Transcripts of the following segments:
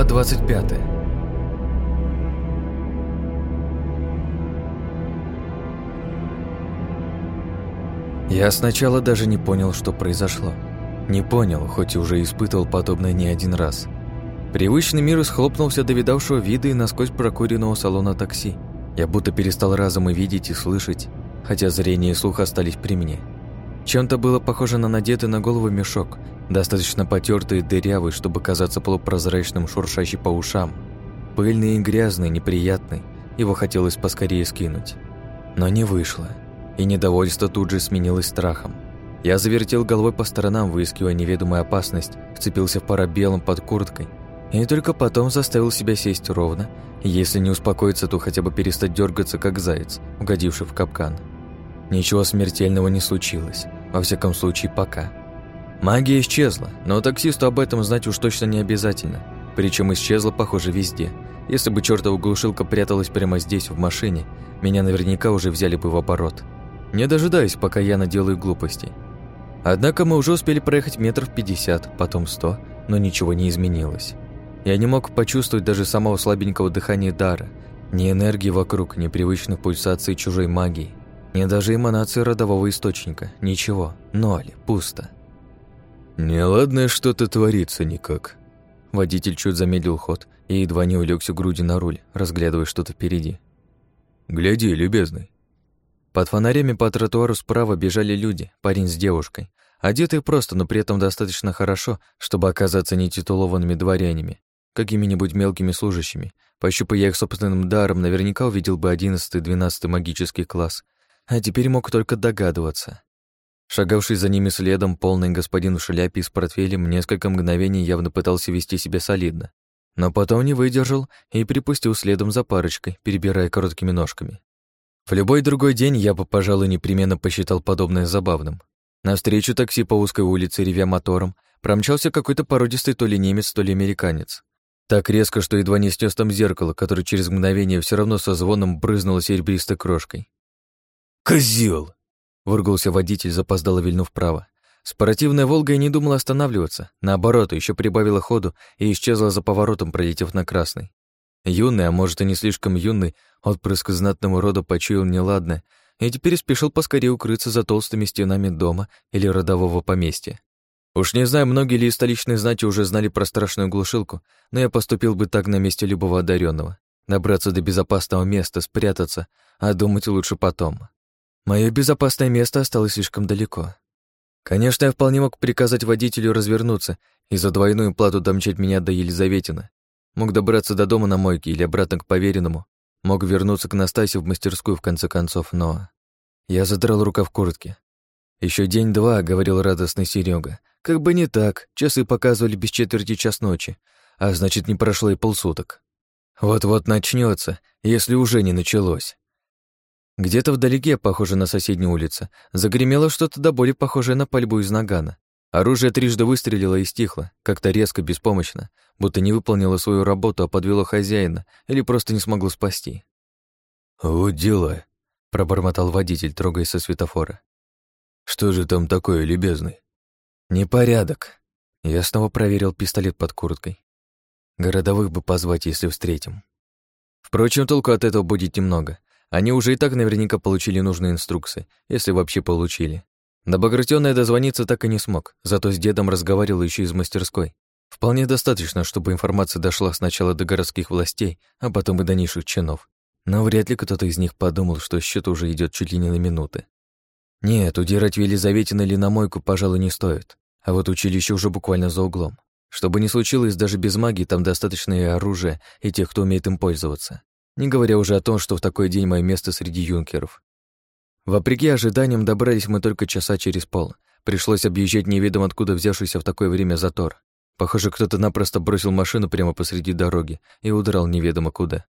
Глава 25 Я сначала даже не понял, что произошло. Не понял, хоть и уже испытывал подобное не один раз. Привычный мир схлопнулся до видавшего вида и насквозь прокуренного салона такси. Я будто перестал разом и видеть, и слышать, хотя зрение и слух остались при мне. Чем-то было похоже на надетый на голову мешок, достаточно потертый и дырявый, чтобы казаться полупрозрачным, шуршащий по ушам. Пыльный и грязный, неприятный, его хотелось поскорее скинуть. Но не вышло, и недовольство тут же сменилось страхом. Я завертел головой по сторонам, выискивая неведомую опасность, вцепился в парабеллум под курткой и только потом заставил себя сесть ровно, если не успокоиться, то хотя бы перестать дергаться, как заяц, угодивший в капкан. Ничего смертельного не случилось, во всяком случае пока. Магия исчезла, но таксисту об этом знать уж точно не обязательно. Причем исчезла, похоже, везде. Если бы чертова глушилка пряталась прямо здесь, в машине, меня наверняка уже взяли бы в оборот. Не дожидаясь, пока я наделаю глупостей. Однако мы уже успели проехать метров пятьдесят, потом сто, но ничего не изменилось. Я не мог почувствовать даже самого слабенького дыхания дара, ни энергии вокруг, ни привычных пульсаций чужой магии, ни даже эманации родового источника. Ничего. Ноль. Пусто. «Неладное что-то творится никак». Водитель чуть замедлил ход и едва не улегся груди на руль, разглядывая что-то впереди. «Гляди, любезный, под фонарями по тротуару справа бежали люди, парень с девушкой, одетые просто, но при этом достаточно хорошо, чтобы оказаться нетитулованными дворянами, какими-нибудь мелкими служащими. Пощупая их собственным даром, наверняка увидел бы одиннадцатый-двенадцатый магический класс, а теперь мог только догадываться. Шагавший за ними следом полный господин в шляпе и с портфелем несколько мгновений явно пытался вести себя солидно, но потом не выдержал и припустил следом за парочкой, перебирая короткими ножками. В любой другой день я бы, пожалуй, непременно посчитал подобное забавным. Навстречу такси по узкой улице, ревя мотором, промчался какой-то породистый то ли немец, то ли американец. Так резко, что едва не снес там зеркало, которое через мгновение все равно со звоном брызнуло серебристой крошкой. «Козёл!» — выругался водитель, запоздало вильнув вправо. Спортивная «Волга» и не думала останавливаться. Наоборот, еще прибавила ходу и исчезла за поворотом, пролетев на красный. Юный, а может и не слишком юный, отпрыск знатного рода почуял неладное и теперь спешил поскорее укрыться за толстыми стенами дома или родового поместья. Уж не знаю, многие ли из столичной знати уже знали про страшную глушилку, но я поступил бы так на месте любого одаренного. Добраться до безопасного места, спрятаться, а думать лучше потом. Мое безопасное место осталось слишком далеко. Конечно, я вполне мог приказать водителю развернуться и за двойную плату домчать меня до Елизаветина, Мог добраться до дома на мойке или обратно к поверенному. Мог вернуться к Настасе в мастерскую в конце концов, но... Я задрал рука в куртке. Еще день-два», — говорил радостный Серега. «Как бы не так, часы показывали без четверти час ночи, а значит, не прошло и полсуток. Вот-вот начнется, если уже не началось». Где-то вдалеке, похоже на соседней улице, загремело что-то до боли похожее на пальбу из нагана. Оружие трижды выстрелило и стихло, как-то резко, беспомощно, будто не выполнило свою работу, а подвело хозяина или просто не смогло спасти. «Вот дела», — пробормотал водитель, трогаясь со светофора. «Что же там такое, любезный?» «Непорядок». Я снова проверил пистолет под курткой. Городовых бы позвать, если встретим. Впрочем, толку от этого будет немного. Они уже и так наверняка получили нужные инструкции, если вообще получили. До Багратиона я дозвониться так и не смог, зато с дедом разговаривал еще из мастерской. Вполне достаточно, чтобы информация дошла сначала до городских властей, а потом и до низших чинов. Но вряд ли кто-то из них подумал, что счет уже идет чуть ли не на минуты. Нет, удирать в Елизаветино или на мойку, пожалуй, не стоит. А вот училище уже буквально за углом. Что бы ни случилось, даже без магии там достаточно и оружия, и тех, кто умеет им пользоваться. Не говоря уже о том, что в такой день мое место среди юнкеров. Вопреки ожиданиям добрались мы только часа через пол. Пришлось объезжать неведомо откуда взявшийся в такое время затор. Похоже, кто-то напросто бросил машину прямо посреди дороги и удрал неведомо куда.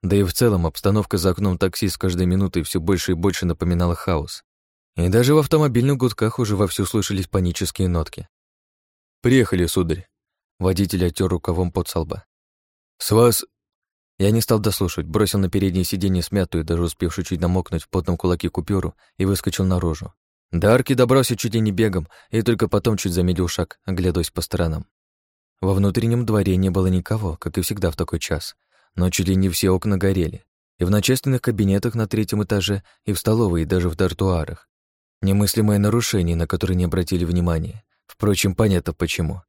Да и в целом обстановка за окном такси с каждой минутой все больше и больше напоминала хаос. И даже в автомобильных гудках уже вовсю слышались панические нотки. «Приехали, сударь». Водитель оттер рукавом под солба. «С вас я не стал дослушивать, бросил на переднее сиденье смятую, даже успевшую чуть намокнуть в потном кулаке купюру и выскочил наружу. До арки добрался чуть ли не бегом, и только потом чуть замедлил шаг, оглядываясь по сторонам. Во внутреннем дворе не было никого, как и всегда в такой час, но чуть ли не все окна горели, и в начальственных кабинетах на третьем этаже, и в столовой, и даже в дартуарах. Немыслимое нарушение, на которое не обратили внимания. Впрочем, понятно почему.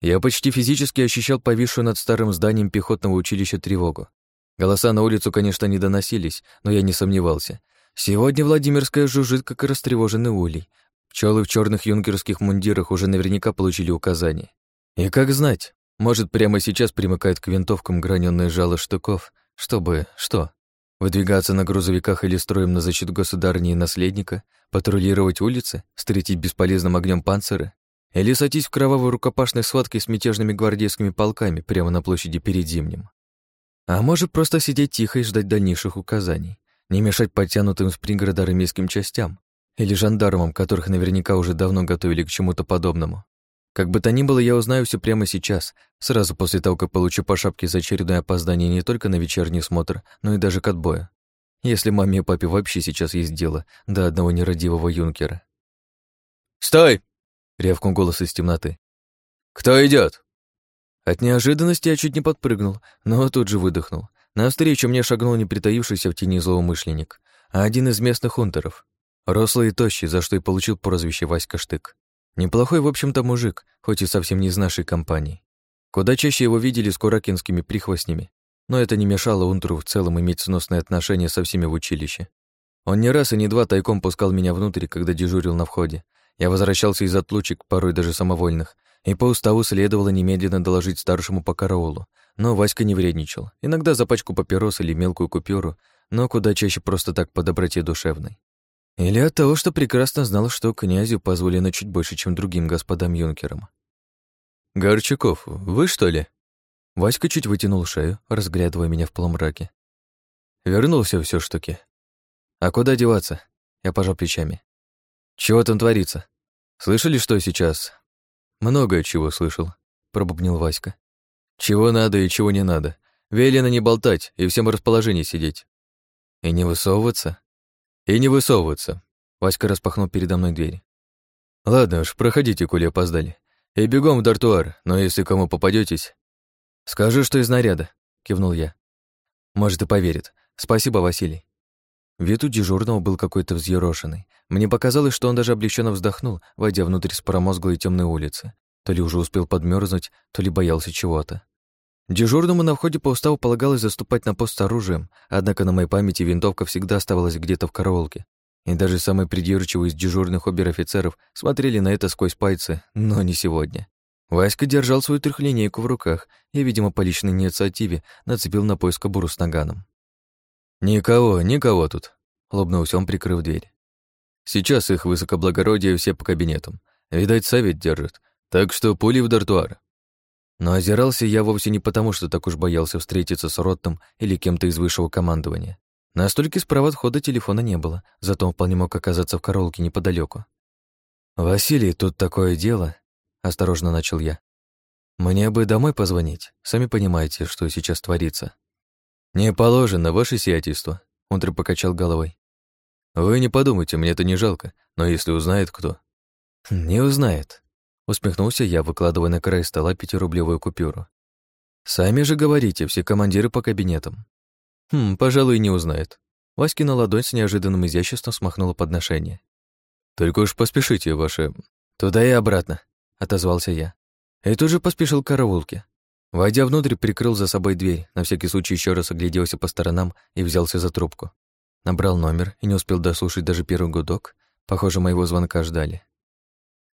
Я почти физически ощущал повисшую над старым зданием пехотного училища тревогу. Голоса на улицу, конечно, не доносились, но я не сомневался. Сегодня Владимирская жужжит, как растревоженный улей. Пчелы в черных юнкерских мундирах уже наверняка получили указания. И как знать, может, прямо сейчас примыкает к винтовкам граненое жало штуков, чтобы... что? Выдвигаться на грузовиках или строем на защиту государни и наследника, патрулировать улицы, встретить бесполезным огнем панциры, или сойтись в кровавой рукопашной схватке с мятежными гвардейскими полками прямо на площади перед Зимним. А может, просто сидеть тихо и ждать дальнейших указаний, не мешать подтянутым с пригорода армейским частям или жандармам, которых наверняка уже давно готовили к чему-то подобному. Как бы то ни было, я узнаю все прямо сейчас, сразу после того, как получу по шапке за очередное опоздание не только на вечерний смотр, но и даже к отбою. Если маме и папе вообще сейчас есть дело до одного нерадивого юнкера. «Стой!» — рявкнул голос из темноты. «Кто идет? От неожиданности я чуть не подпрыгнул, но тут же выдохнул. Навстречу мне шагнул не притаившийся в тени злоумышленник, а один из местных унтеров. Рослый и тощий, за что и получил прозвище Васька Штык. Неплохой, в общем-то, мужик, хоть и совсем не из нашей компании. Куда чаще его видели с куракинскими прихвостнями, но это не мешало Унтеру в целом иметь сносные отношения со всеми в училище. Он не раз и не два тайком пускал меня внутрь, когда дежурил на входе. Я возвращался из отлучек, порой даже самовольных, и по уставу следовало немедленно доложить старшему по караулу. Но Васька не вредничал. Иногда за пачку папирос или мелкую купюру, но куда чаще просто так по доброте душевной. Или от того, что прекрасно знал, что князю позволено чуть больше, чем другим господам юнкерам. «Горчаков, вы что ли?» Васька чуть вытянул шею, разглядывая меня в полумраке. Вернулся все штуки. А куда деваться? Я пожал плечами. Чего там творится? Слышали, что сейчас? Многое чего слышал, пробубнил Васька. Чего надо и чего не надо. Велено не болтать и всем расположении сидеть. И не высовываться? И не высовываться. Васька распахнул передо мной дверь. Ладно уж, проходите, коли опоздали. И бегом в дартуар, но если кому попадетесь, Скажу, что из наряда, кивнул я. Может, и поверит. Спасибо, Василий. Вид у дежурного был какой-то взъерошенный. Мне показалось, что он даже облегченно вздохнул, войдя внутрь с промозглой темной улицы. То ли уже успел подмерзнуть, то ли боялся чего-то. Дежурному на входе по уставу полагалось заступать на пост с оружием, однако на моей памяти винтовка всегда оставалась где-то в караулке. И даже самые придирчивые из дежурных обер-офицеров смотрели на это сквозь пальцы, но не сегодня. Васька держал свою трехлинейку в руках и, видимо, по личной инициативе нацепил на поиск кобуру с наганом. «Никого, никого тут», — улыбнулся он, прикрыв дверь. «Сейчас их высокоблагородие все по кабинетам. Видать, совет держит. Так что пули в дартуар». Но озирался я вовсе не потому, что так уж боялся встретиться с Роттом или кем-то из высшего командования. Настолько справа от входа телефона не было, зато он вполне мог оказаться в коробке неподалеку. «Василий, тут такое дело», — осторожно начал я. «Мне бы домой позвонить. Сами понимаете, что сейчас творится». «Не положено, ваше сиятельство», — Унтер покачал головой. «Вы не подумайте, мне это не жалко, но если узнает кто...» «Не узнает», — усмехнулся я, выкладывая на край стола пятирублевую купюру. «Сами же говорите, все командиры по кабинетам». «Хм, пожалуй, не узнает». Васькина ладонь с неожиданным изяществом смахнула подношение. «Только уж поспешите, ваше...» «Туда и обратно», — отозвался я. И тут же поспешил к караулке. Войдя внутрь, прикрыл за собой дверь, на всякий случай еще раз огляделся по сторонам и взялся за трубку. Набрал номер и не успел дослушать даже первый гудок. Похоже, моего звонка ждали.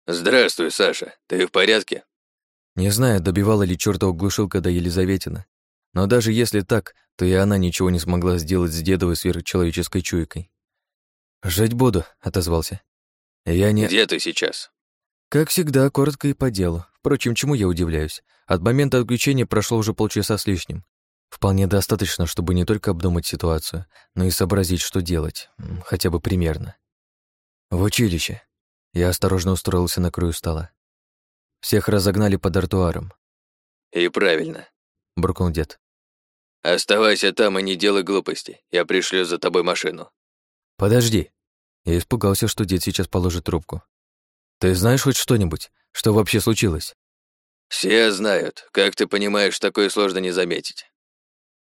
«Здравствуй, Саша. Ты в порядке?» Не знаю, добивала ли чёртова глушилка до Елизаветина. Но даже если так, то и она ничего не смогла сделать с дедовой сверхчеловеческой чуйкой. «Жить буду», — отозвался. «Я не...» «Где ты сейчас?» Как всегда, коротко и по делу. Впрочем, чему я удивляюсь? От момента отключения прошло уже полчаса с лишним. Вполне достаточно, чтобы не только обдумать ситуацию, но и сообразить, что делать, хотя бы примерно. В училище. Я осторожно устроился на краю стола. Всех разогнали по дартуарам. «И правильно», — буркнул дед. «Оставайся там и не делай глупости. Я пришлю за тобой машину». «Подожди». Я испугался, что дед сейчас положит трубку. «Ты знаешь хоть что-нибудь? Что вообще случилось?» Все знают. Как ты понимаешь, такое сложно не заметить.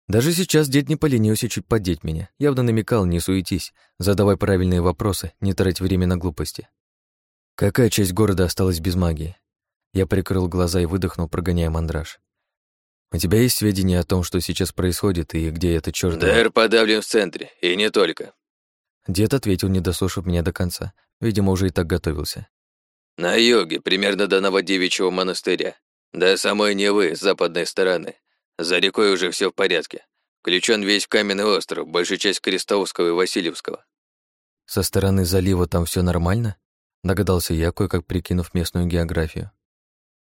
Даже сейчас дед не поленился чуть поддеть меня. Явно намекал, не суетись, задавай правильные вопросы, не трать время на глупости. Какая часть города осталась без магии? Я прикрыл глаза и выдохнул, прогоняя мандраж. У тебя есть сведения о том, что сейчас происходит и где это чёрт? Дар подавлен в центре, и не только. Дед ответил, не дослушав меня до конца. Видимо, уже и так готовился. На юге, примерно до Новодевичьего монастыря. До самой Невы, с западной стороны. За рекой уже все в порядке. Включен весь каменный остров, большая часть Крестовского и Васильевского. Со стороны залива там все нормально? Догадался я, кое-как прикинув местную географию.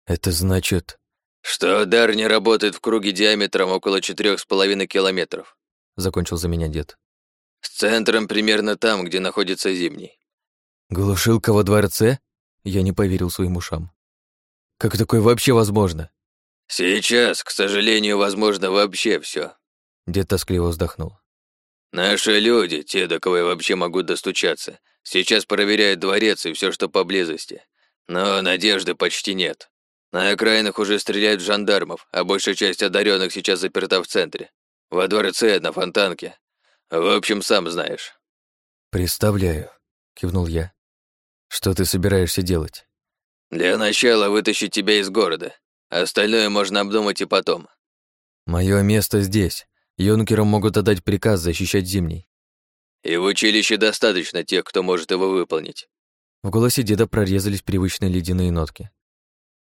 Это значит... Что дар не работает в круге диаметром около четырех с половиной километров. Закончил за меня дед. С центром примерно там, где находится Зимний. Глушилка во дворце? Я не поверил своим ушам. Как такое вообще возможно? Сейчас, к сожалению, возможно вообще все. Дед тоскливо вздохнул. Наши люди, те, до кого я вообще могу достучаться, сейчас проверяют дворец и все, что поблизости. Но надежды почти нет. На окраинах уже стреляют жандармов, а большая часть одаренных сейчас заперта в центре. Во дворце, на фонтанке. В общем, сам знаешь. Представляю, кивнул я. Что ты собираешься делать? Для начала вытащить тебя из города. Остальное можно обдумать и потом. Мое место здесь. Юнкерам могут отдать приказ защищать Зимний. И в училище достаточно тех, кто может его выполнить. В голосе деда прорезались привычные ледяные нотки.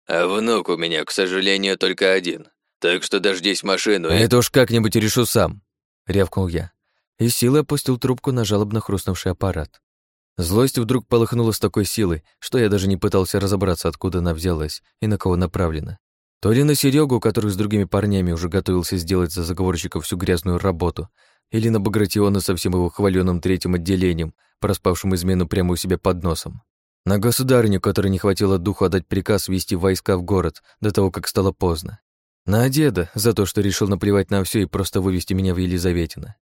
А внук у меня, к сожалению, только один. Так что дождись машину. И... Это уж как-нибудь решу сам, рявкнул я. И силой опустил трубку на жалобно хрустнувший аппарат. Злость вдруг полыхнула с такой силой, что я даже не пытался разобраться, откуда она взялась и на кого направлена. То ли на Серегу, который с другими парнями уже готовился сделать за заговорщиков всю грязную работу, или на Багратиона со всем его хваленым третьим отделением, проспавшим измену прямо у себя под носом. На государню, которой не хватило духу отдать приказ вести войска в город до того, как стало поздно. На деда за то, что решил наплевать на все и просто вывести меня в Елизаветино.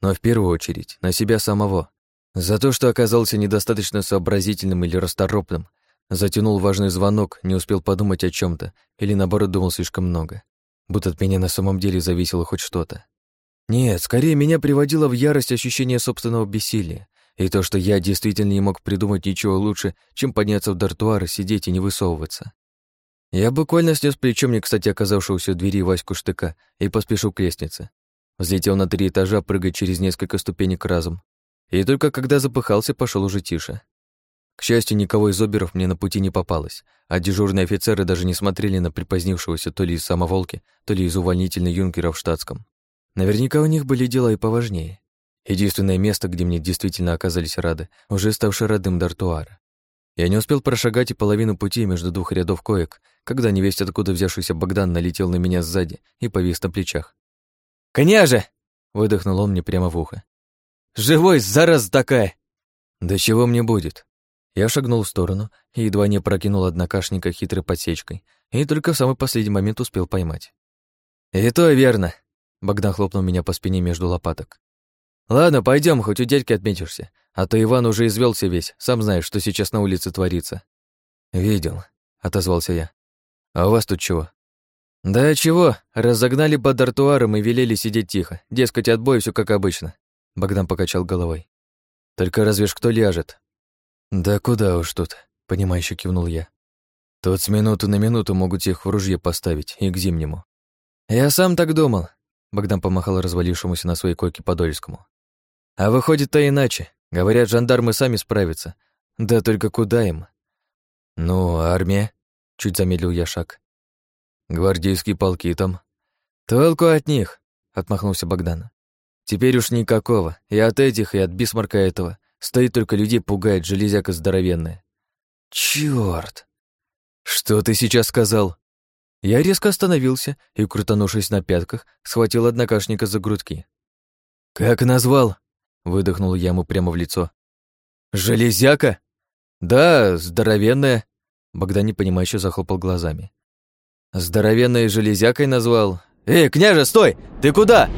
Но в первую очередь на себя самого. За то, что оказался недостаточно сообразительным или расторопным, затянул важный звонок, не успел подумать о чем то или наоборот думал слишком много. Будто от меня на самом деле зависело хоть что-то. Нет, скорее меня приводило в ярость ощущение собственного бессилия. И то, что я действительно не мог придумать ничего лучше, чем подняться в дартуар, сидеть и не высовываться. Я буквально снес плечом не кстати оказавшегося у двери Ваську штыка и поспешил к лестнице. Взлетел на три этажа, прыгая через несколько ступенек разом. И только когда запыхался, пошел уже тише. К счастью, никого из оберов мне на пути не попалось, а дежурные офицеры даже не смотрели на припозднившегося то ли из самоволки, то ли из увольнительной юнкера в штатском. Наверняка у них были дела и поважнее. Единственное место, где мне действительно оказались рады, уже ставший родным Дартуара. Я не успел прошагать и половину пути между двух рядов коек, когда невесть откуда взявшийся Богдан налетел на меня сзади и повис на плечах. «Коняже!» — выдохнул он мне прямо в ухо. «Живой, зараза такая!» «Да чего мне будет?» Я шагнул в сторону едва не прокинул однокашника хитрой подсечкой, и только в самый последний момент успел поймать. «И то верно!» — Богдан хлопнул меня по спине между лопаток. Ладно, пойдем, хоть у дядьки отметишься. А то Иван уже извелся весь, сам знаешь, что сейчас на улице творится. Видел, отозвался я. А у вас тут чего? Да чего, разогнали под артуаром и велели сидеть тихо. Дескать, отбой все как обычно. Богдан покачал головой. Только разве ж кто ляжет? Да куда уж тут, понимающе кивнул я. Тут с минуты на минуту могут их в ружье поставить и к зимнему. Я сам так думал. Богдан помахал развалившемуся на своей койке Подольскому. А выходит-то иначе. Говорят, жандармы сами справятся. Да только куда им? Ну, армия? Чуть замедлил я шаг. Гвардейские полки там. Толку от них, отмахнулся Богдан. Теперь уж никакого. И от этих, и от бисмарка этого. Стоит только людей пугает железяка здоровенная. Чёрт! Что ты сейчас сказал? Я резко остановился и, крутанувшись на пятках, схватил однокашника за грудки. «Как назвал?» Выдохнул я ему прямо в лицо. «Железяка?» «Да, здоровенная». Богдан непонимающе захлопал глазами. «Здоровенной железякой назвал?» «Эй, княже, стой! Ты куда?»